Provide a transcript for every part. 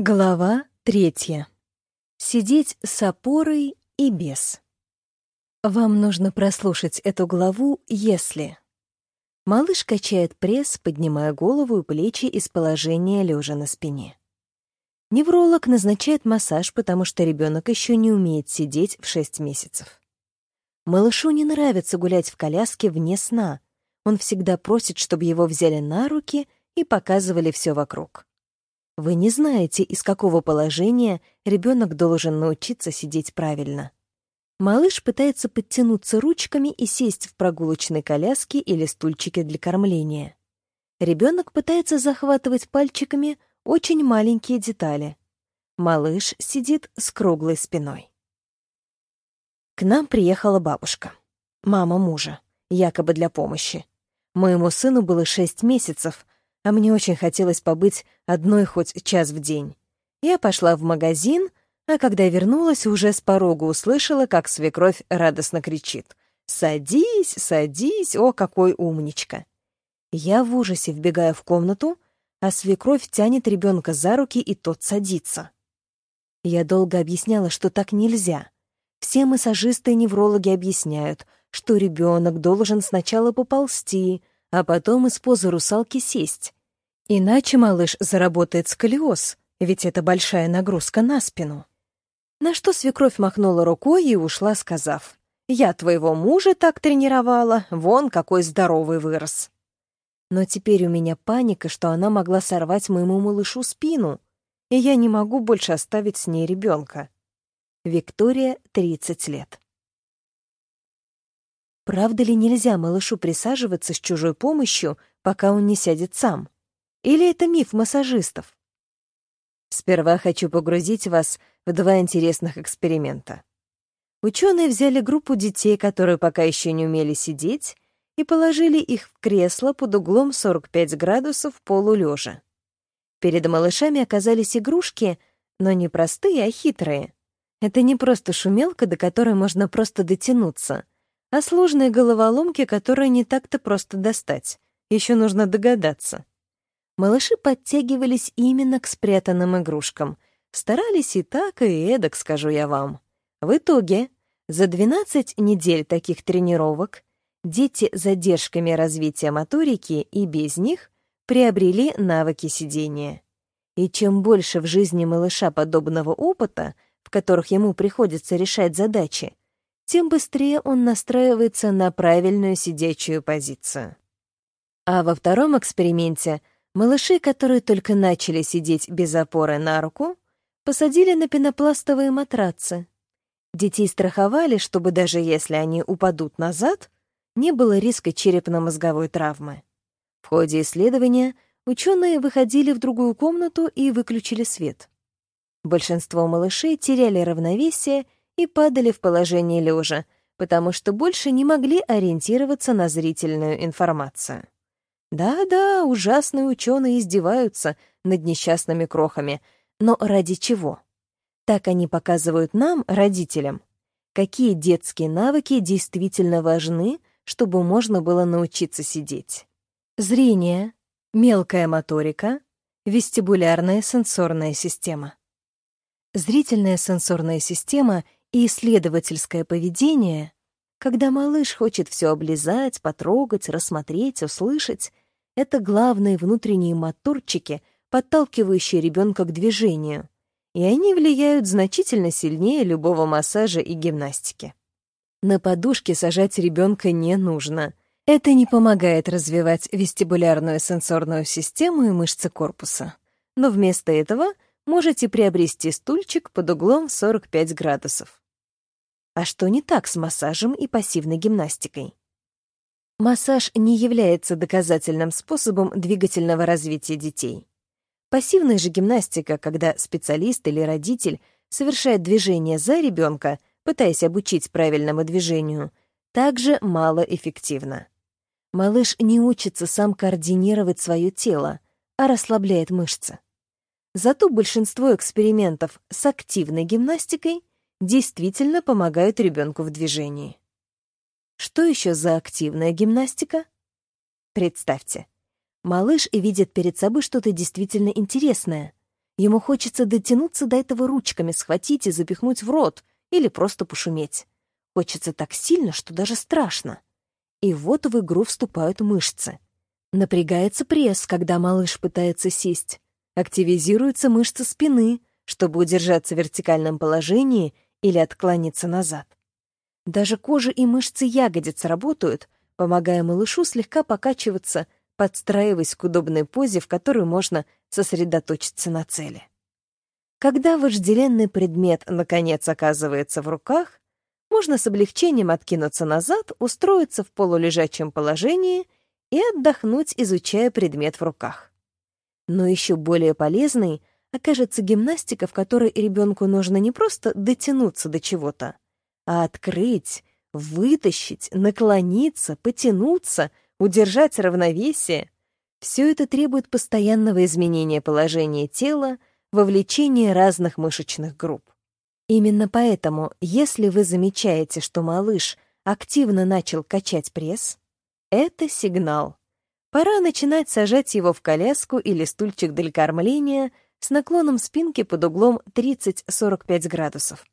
Глава третья. Сидеть с опорой и без. Вам нужно прослушать эту главу, если... Малыш качает пресс, поднимая голову и плечи из положения лежа на спине. Невролог назначает массаж, потому что ребенок еще не умеет сидеть в 6 месяцев. Малышу не нравится гулять в коляске вне сна. Он всегда просит, чтобы его взяли на руки и показывали все вокруг. Вы не знаете, из какого положения ребенок должен научиться сидеть правильно. Малыш пытается подтянуться ручками и сесть в прогулочной коляске или стульчике для кормления. Ребенок пытается захватывать пальчиками очень маленькие детали. Малыш сидит с круглой спиной. К нам приехала бабушка, мама мужа, якобы для помощи. Моему сыну было шесть месяцев, а мне очень хотелось побыть одной хоть час в день. Я пошла в магазин, а когда вернулась, уже с порога услышала, как свекровь радостно кричит. «Садись, садись, о, какой умничка!» Я в ужасе вбегаю в комнату, а свекровь тянет ребенка за руки, и тот садится. Я долго объясняла, что так нельзя. Все массажисты и неврологи объясняют, что ребенок должен сначала поползти, а потом из позы русалки сесть. Иначе малыш заработает сколиоз, ведь это большая нагрузка на спину. На что свекровь махнула рукой и ушла, сказав, «Я твоего мужа так тренировала, вон какой здоровый вырос». Но теперь у меня паника, что она могла сорвать моему малышу спину, и я не могу больше оставить с ней ребенка. Виктория, 30 лет. Правда ли нельзя малышу присаживаться с чужой помощью, пока он не сядет сам? Или это миф массажистов? Сперва хочу погрузить вас в два интересных эксперимента. Ученые взяли группу детей, которые пока еще не умели сидеть, и положили их в кресло под углом 45 градусов полулежа. Перед малышами оказались игрушки, но не простые, а хитрые. Это не просто шумелка, до которой можно просто дотянуться — а сложные головоломки, которые не так-то просто достать. Еще нужно догадаться. Малыши подтягивались именно к спрятанным игрушкам. Старались и так, и эдак, скажу я вам. В итоге, за 12 недель таких тренировок дети с задержками развития моторики и без них приобрели навыки сидения. И чем больше в жизни малыша подобного опыта, в которых ему приходится решать задачи, тем быстрее он настраивается на правильную сидячую позицию. А во втором эксперименте малыши, которые только начали сидеть без опоры на руку, посадили на пенопластовые матрацы. Детей страховали, чтобы даже если они упадут назад, не было риска черепно-мозговой травмы. В ходе исследования ученые выходили в другую комнату и выключили свет. Большинство малышей теряли равновесие и падали в положение лежа, потому что больше не могли ориентироваться на зрительную информацию. Да-да, ужасные ученые издеваются над несчастными крохами, но ради чего? Так они показывают нам, родителям, какие детские навыки действительно важны, чтобы можно было научиться сидеть. Зрение, мелкая моторика, вестибулярная сенсорная система. Зрительная сенсорная система — и исследовательское поведение, когда малыш хочет все облизать, потрогать, рассмотреть, услышать, это главные внутренние моторчики, подталкивающие ребенка к движению, и они влияют значительно сильнее любого массажа и гимнастики. На подушке сажать ребенка не нужно. Это не помогает развивать вестибулярную сенсорную систему и мышцы корпуса. Но вместо этого — можете приобрести стульчик под углом 45 градусов. А что не так с массажем и пассивной гимнастикой? Массаж не является доказательным способом двигательного развития детей. Пассивная же гимнастика, когда специалист или родитель совершает движение за ребенка, пытаясь обучить правильному движению, также малоэффективна. Малыш не учится сам координировать свое тело, а расслабляет мышцы. Зато большинство экспериментов с активной гимнастикой действительно помогают ребенку в движении. Что еще за активная гимнастика? Представьте, малыш видит перед собой что-то действительно интересное. Ему хочется дотянуться до этого ручками, схватить и запихнуть в рот или просто пошуметь. Хочется так сильно, что даже страшно. И вот в игру вступают мышцы. Напрягается пресс, когда малыш пытается сесть. Активизируются мышцы спины, чтобы удержаться в вертикальном положении или отклониться назад. Даже кожа и мышцы ягодиц работают, помогая малышу слегка покачиваться, подстраиваясь к удобной позе, в которую можно сосредоточиться на цели. Когда вожделенный предмет наконец оказывается в руках, можно с облегчением откинуться назад, устроиться в полулежачем положении и отдохнуть, изучая предмет в руках. Но еще более полезной окажется гимнастика, в которой ребенку нужно не просто дотянуться до чего-то, а открыть, вытащить, наклониться, потянуться, удержать равновесие. Все это требует постоянного изменения положения тела, вовлечения разных мышечных групп. Именно поэтому, если вы замечаете, что малыш активно начал качать пресс, это сигнал. Пора начинать сажать его в коляску или стульчик для кормления с наклоном спинки под углом 30-45 градусов.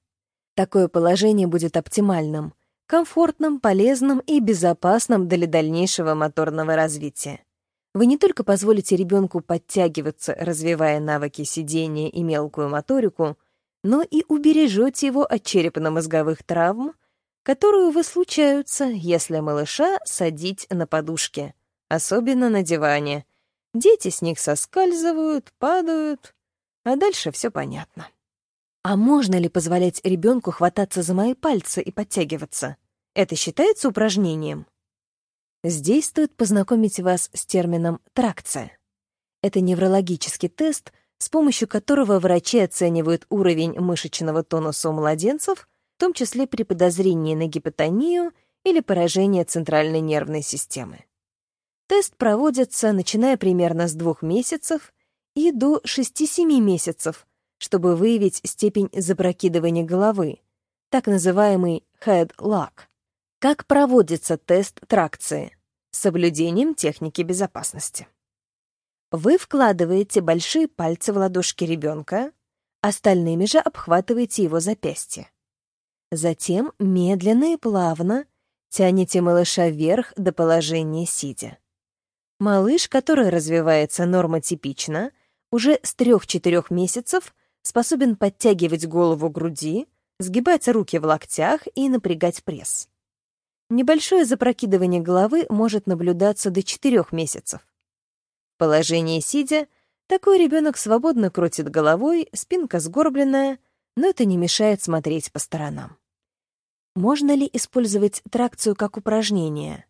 Такое положение будет оптимальным, комфортным, полезным и безопасным для дальнейшего моторного развития. Вы не только позволите ребенку подтягиваться, развивая навыки сидения и мелкую моторику, но и убережете его от черепно-мозговых травм, которые, увы, случаются, если малыша садить на подушке, особенно на диване. Дети с них соскальзывают, падают, а дальше все понятно. А можно ли позволять ребенку хвататься за мои пальцы и подтягиваться? Это считается упражнением? Здесь стоит познакомить вас с термином «тракция». Это неврологический тест — с помощью которого врачи оценивают уровень мышечного тонуса у младенцев, в том числе при подозрении на гипотонию или поражение центральной нервной системы. Тест проводится, начиная примерно с двух месяцев и до 6-7 месяцев, чтобы выявить степень запрокидывания головы, так называемый head lock. Как проводится тест тракции? С соблюдением техники безопасности. Вы вкладываете большие пальцы в ладошки ребенка, остальными же обхватываете его запястье. Затем медленно и плавно тянете малыша вверх до положения сидя. Малыш, который развивается нормотипично, уже с 3-4 месяцев способен подтягивать голову груди, сгибать руки в локтях и напрягать пресс. Небольшое запрокидывание головы может наблюдаться до 4 месяцев. В положении сидя такой ребенок свободно крутит головой, спинка сгорбленная, но это не мешает смотреть по сторонам. Можно ли использовать тракцию как упражнение?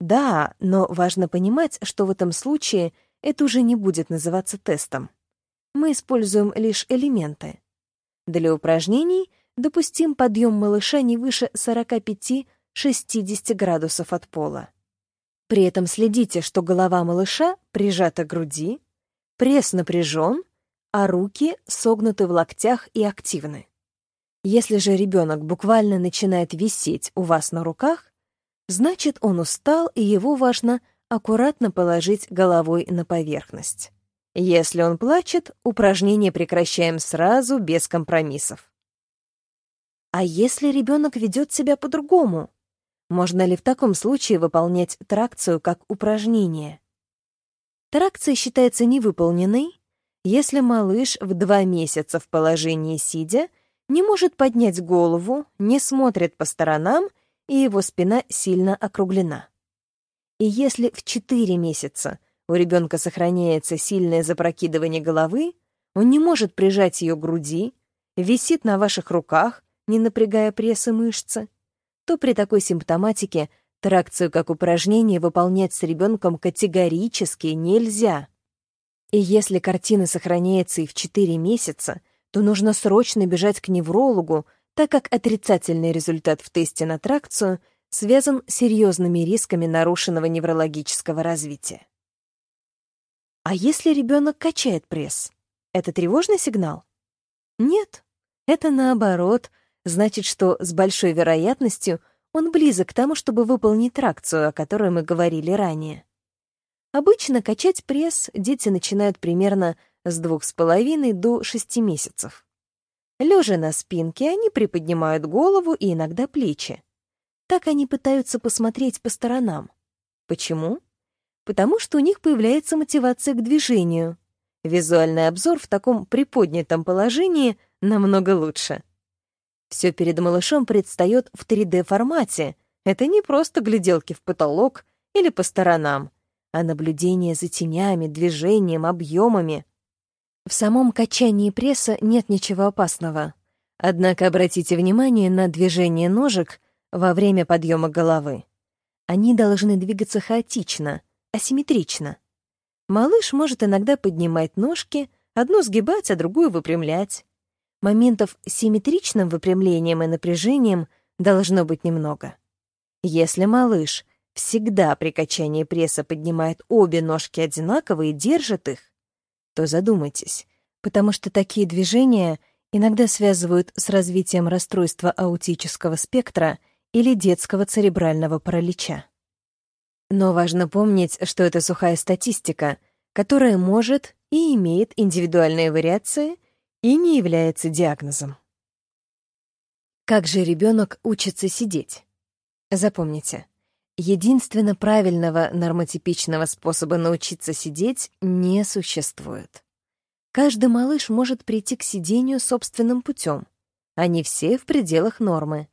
Да, но важно понимать, что в этом случае это уже не будет называться тестом. Мы используем лишь элементы. Для упражнений допустим подъем малыша не выше 45-60 градусов от пола. При этом следите, что голова малыша прижата к груди, пресс напряжен, а руки согнуты в локтях и активны. Если же ребенок буквально начинает висеть у вас на руках, значит, он устал, и его важно аккуратно положить головой на поверхность. Если он плачет, упражнение прекращаем сразу, без компромиссов. А если ребенок ведет себя по-другому? Можно ли в таком случае выполнять тракцию как упражнение? Тракция считается невыполненной, если малыш в два месяца в положении сидя не может поднять голову, не смотрит по сторонам и его спина сильно округлена. И если в четыре месяца у ребенка сохраняется сильное запрокидывание головы, он не может прижать ее к груди, висит на ваших руках, не напрягая пресс и мышцы, то при такой симптоматике тракцию как упражнение выполнять с ребенком категорически нельзя. И если картина сохраняется и в 4 месяца, то нужно срочно бежать к неврологу, так как отрицательный результат в тесте на тракцию связан с серьезными рисками нарушенного неврологического развития. А если ребенок качает пресс, это тревожный сигнал? Нет, это наоборот значит, что с большой вероятностью он близок к тому, чтобы выполнить тракцию, о которой мы говорили ранее. Обычно качать пресс дети начинают примерно с двух с половиной до шести месяцев. Лежа на спинке, они приподнимают голову и иногда плечи. Так они пытаются посмотреть по сторонам. Почему? Потому что у них появляется мотивация к движению. Визуальный обзор в таком приподнятом положении намного лучше. Все перед малышом предстает в 3D-формате. Это не просто гляделки в потолок или по сторонам, а наблюдение за тенями, движением, объемами. В самом качании пресса нет ничего опасного. Однако обратите внимание на движение ножек во время подъема головы. Они должны двигаться хаотично, асимметрично. Малыш может иногда поднимать ножки, одну сгибать, а другую выпрямлять. Моментов с симметричным выпрямлением и напряжением должно быть немного. Если малыш всегда при качании пресса поднимает обе ножки одинаково и держит их, то задумайтесь, потому что такие движения иногда связывают с развитием расстройства аутического спектра или детского церебрального паралича. Но важно помнить, что это сухая статистика, которая может и имеет индивидуальные вариации и не является диагнозом. Как же ребенок учится сидеть? Запомните, Единственно правильного нормотипичного способа научиться сидеть не существует. Каждый малыш может прийти к сидению собственным путем. Они все в пределах нормы.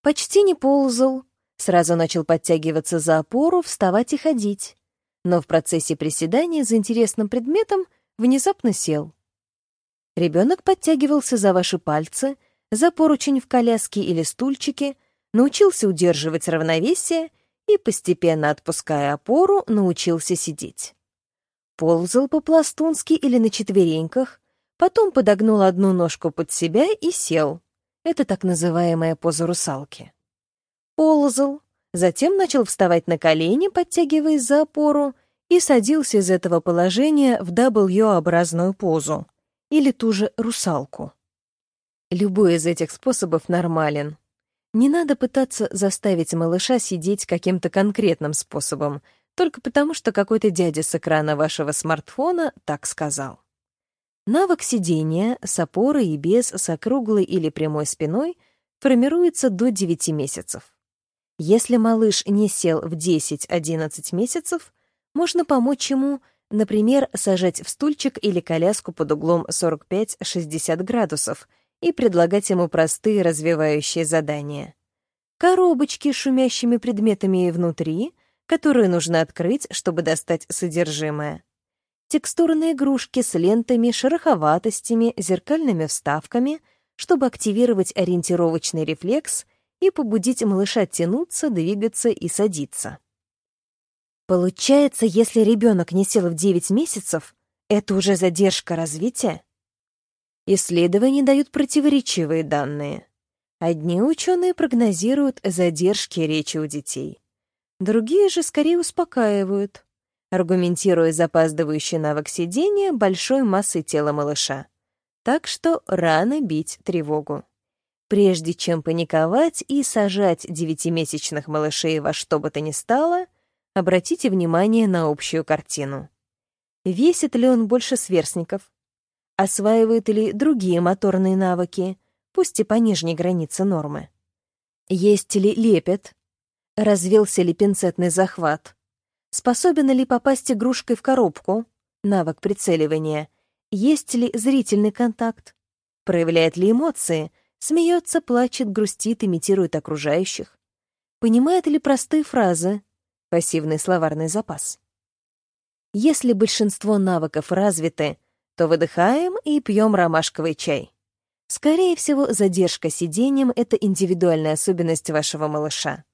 Почти не ползал, сразу начал подтягиваться за опору, вставать и ходить. Но в процессе приседания за интересным предметом внезапно сел. Ребенок подтягивался за ваши пальцы, за поручень в коляске или стульчике, научился удерживать равновесие и, постепенно отпуская опору, научился сидеть. Ползал по-пластунски или на четвереньках, потом подогнул одну ножку под себя и сел. Это так называемая поза русалки. Ползал, затем начал вставать на колени, подтягиваясь за опору, и садился из этого положения в W-образную позу, или ту же русалку. Любой из этих способов нормален, не надо пытаться заставить малыша сидеть каким-то конкретным способом, только потому, что какой-то дядя с экрана вашего смартфона так сказал. Навык сидения с опорой и без, с округлой или прямой спиной формируется до 9 месяцев. Если малыш не сел в 10-11 месяцев, можно помочь ему, например, сажать в стульчик или коляску под углом 45-60 градусов — и предлагать ему простые развивающие задания. Коробочки с шумящими предметами внутри, которые нужно открыть, чтобы достать содержимое. Текстурные игрушки с лентами, шероховатостями, зеркальными вставками, чтобы активировать ориентировочный рефлекс и побудить малыша тянуться, двигаться и садиться. Получается, если ребенок не сел в 9 месяцев, это уже задержка развития? Исследования дают противоречивые данные. Одни ученые прогнозируют задержки речи у детей. Другие же скорее успокаивают, аргументируя запаздывающий навык сидения большой массой тела малыша. Так что рано бить тревогу. Прежде чем паниковать и сажать девятимесячных малышей во что бы то ни стало, обратите внимание на общую картину. Весит ли он больше сверстников? осваивает ли другие моторные навыки, пусть и по нижней границе нормы. Есть ли лепет? Развился ли пинцетный захват? Способен ли попасть игрушкой в коробку? Навык прицеливания. Есть ли зрительный контакт? Проявляет ли эмоции? Смеется, плачет, грустит, имитирует окружающих? Понимает ли простые фразы? Пассивный словарный запас. Если большинство навыков развиты, то выдыхаем и пьем ромашковый чай. Скорее всего, задержка сидением — это индивидуальная особенность вашего малыша.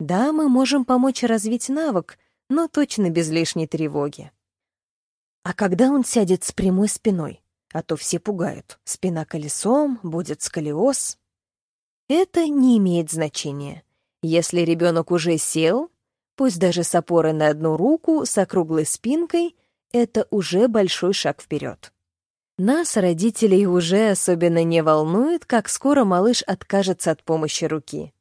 Да, мы можем помочь развить навык, но точно без лишней тревоги. А когда он сядет с прямой спиной? А то все пугают. Спина колесом, будет сколиоз. Это не имеет значения. Если ребенок уже сел, пусть даже с опорой на одну руку, с округлой спинкой — это уже большой шаг вперед. Нас, родителей, уже особенно не волнует, как скоро малыш откажется от помощи руки.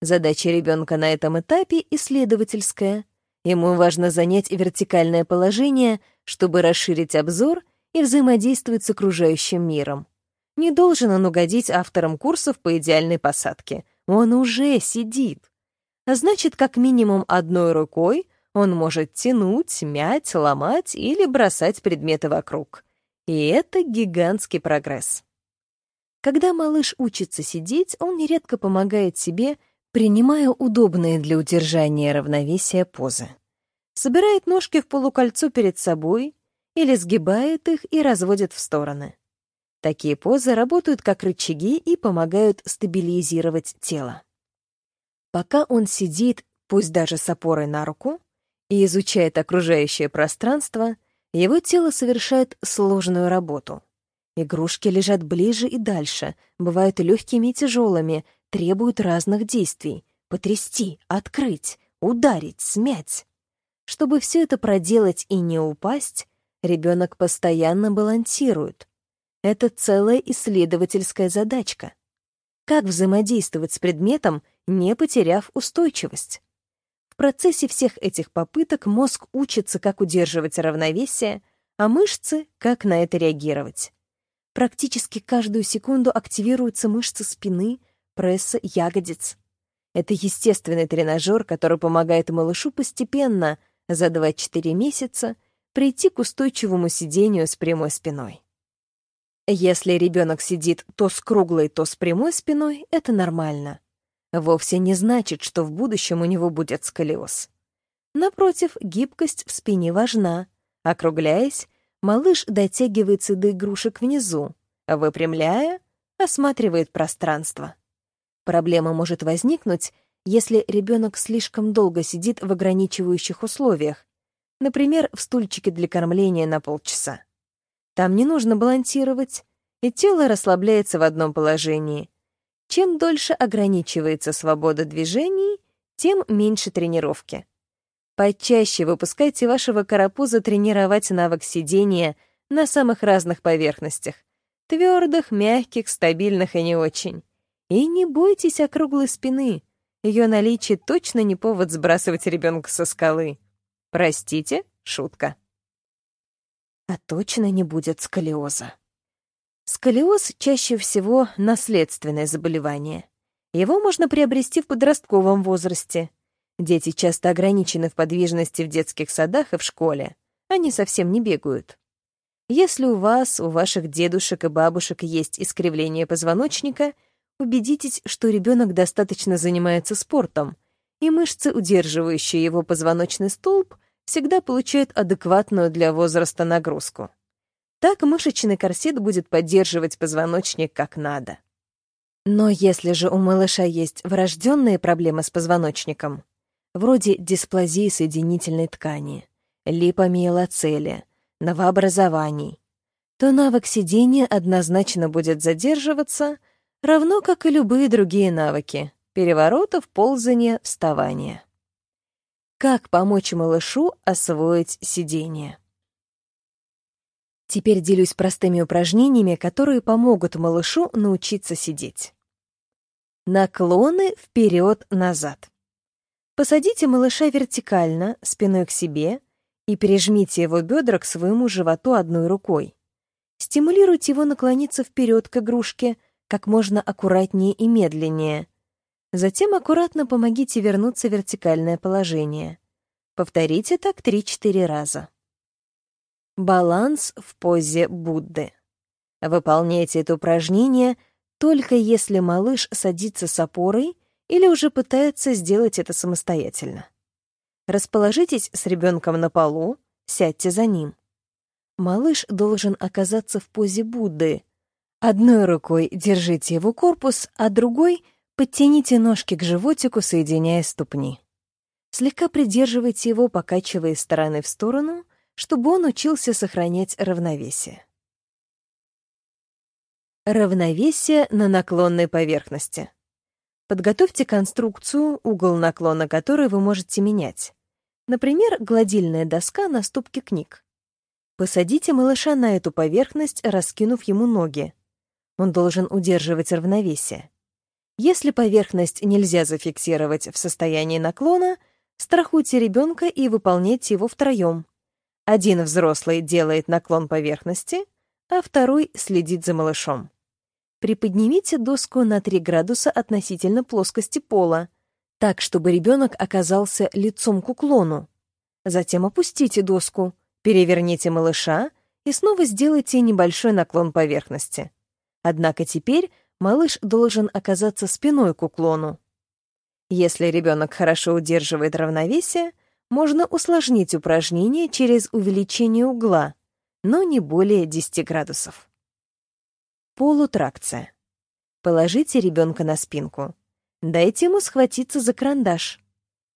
Задача ребенка на этом этапе исследовательская. Ему важно занять вертикальное положение, чтобы расширить обзор и взаимодействует с окружающим миром. Не должен он угодить авторам курсов по идеальной посадке. Он уже сидит. А значит, как минимум одной рукой он может тянуть, мять, ломать или бросать предметы вокруг. И это гигантский прогресс. Когда малыш учится сидеть, он нередко помогает себе, принимая удобные для удержания равновесия позы. Собирает ножки в полукольцо перед собой или сгибает их и разводит в стороны. Такие позы работают как рычаги и помогают стабилизировать тело. Пока он сидит, пусть даже с опорой на руку, и изучает окружающее пространство, его тело совершает сложную работу. Игрушки лежат ближе и дальше, бывают легкими и тяжелыми, требуют разных действий — потрясти, открыть, ударить, смять. Чтобы все это проделать и не упасть, ребенок постоянно балансирует. Это целая исследовательская задачка. Как взаимодействовать с предметом, не потеряв устойчивость? В процессе всех этих попыток мозг учится, как удерживать равновесие, а мышцы — как на это реагировать. Практически каждую секунду активируются мышцы спины, пресса, ягодиц. Это естественный тренажер, который помогает малышу постепенно, за 2-4 месяца, прийти к устойчивому сидению с прямой спиной. Если ребенок сидит то с круглой, то с прямой спиной, это нормально вовсе не значит, что в будущем у него будет сколиоз. Напротив, гибкость в спине важна. Округляясь, малыш дотягивается до игрушек внизу, выпрямляя, осматривает пространство. Проблема может возникнуть, если ребенок слишком долго сидит в ограничивающих условиях, например, в стульчике для кормления на полчаса. Там не нужно балансировать, и тело расслабляется в одном положении, чем дольше ограничивается свобода движений, тем меньше тренировки. Почаще выпускайте вашего карапуза тренировать навык сидения на самых разных поверхностях. Твердых, мягких, стабильных и не очень. И не бойтесь округлой спины. Ее наличие точно не повод сбрасывать ребенка со скалы. Простите, шутка. А точно не будет сколиоза. Сколиоз чаще всего наследственное заболевание. Его можно приобрести в подростковом возрасте. Дети часто ограничены в подвижности в детских садах и в школе. Они совсем не бегают. Если у вас, у ваших дедушек и бабушек есть искривление позвоночника, убедитесь, что ребенок достаточно занимается спортом, и мышцы, удерживающие его позвоночный столб, всегда получают адекватную для возраста нагрузку. Так мышечный корсет будет поддерживать позвоночник как надо. Но если же у малыша есть врожденные проблемы с позвоночником, вроде дисплазии соединительной ткани, липомиелоцелия, новообразований, то навык сидения однозначно будет задерживаться, равно как и любые другие навыки — переворотов, ползания, вставания. Как помочь малышу освоить сидение? Теперь делюсь простыми упражнениями, которые помогут малышу научиться сидеть. Наклоны вперед-назад. Посадите малыша вертикально, спиной к себе, и прижмите его бедра к своему животу одной рукой. Стимулируйте его наклониться вперед к игрушке как можно аккуратнее и медленнее. Затем аккуратно помогите вернуться в вертикальное положение. Повторите так 3-4 раза. Баланс в позе Будды. Выполняйте это упражнение только если малыш садится с опорой или уже пытается сделать это самостоятельно. Расположитесь с ребенком на полу, сядьте за ним. Малыш должен оказаться в позе Будды. Одной рукой держите его корпус, а другой подтяните ножки к животику, соединяя ступни. Слегка придерживайте его, покачивая стороны в сторону — чтобы он учился сохранять равновесие. Равновесие на наклонной поверхности. Подготовьте конструкцию, угол наклона которой вы можете менять. Например, гладильная доска на стопке книг. Посадите малыша на эту поверхность, раскинув ему ноги. Он должен удерживать равновесие. Если поверхность нельзя зафиксировать в состоянии наклона, страхуйте ребенка и выполняйте его втроем. Один взрослый делает наклон поверхности, а второй следит за малышом. Приподнимите доску на 3 градуса относительно плоскости пола, так, чтобы ребенок оказался лицом к уклону. Затем опустите доску, переверните малыша и снова сделайте небольшой наклон поверхности. Однако теперь малыш должен оказаться спиной к уклону. Если ребенок хорошо удерживает равновесие, можно усложнить упражнение через увеличение угла, но не более 10 градусов. Полутракция. Положите ребенка на спинку. Дайте ему схватиться за карандаш.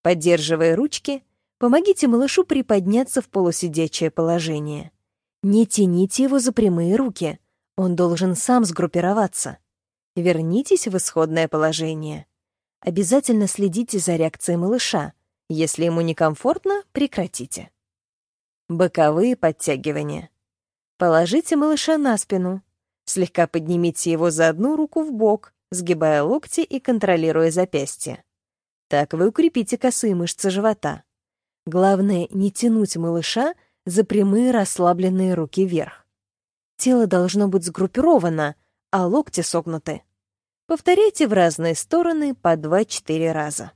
Поддерживая ручки, помогите малышу приподняться в полусидячее положение. Не тяните его за прямые руки. Он должен сам сгруппироваться. Вернитесь в исходное положение. Обязательно следите за реакцией малыша. Если ему некомфортно, прекратите. Боковые подтягивания. Положите малыша на спину. Слегка поднимите его за одну руку в бок, сгибая локти и контролируя запястье. Так вы укрепите косые мышцы живота. Главное — не тянуть малыша за прямые расслабленные руки вверх. Тело должно быть сгруппировано, а локти согнуты. Повторяйте в разные стороны по 2-4 раза.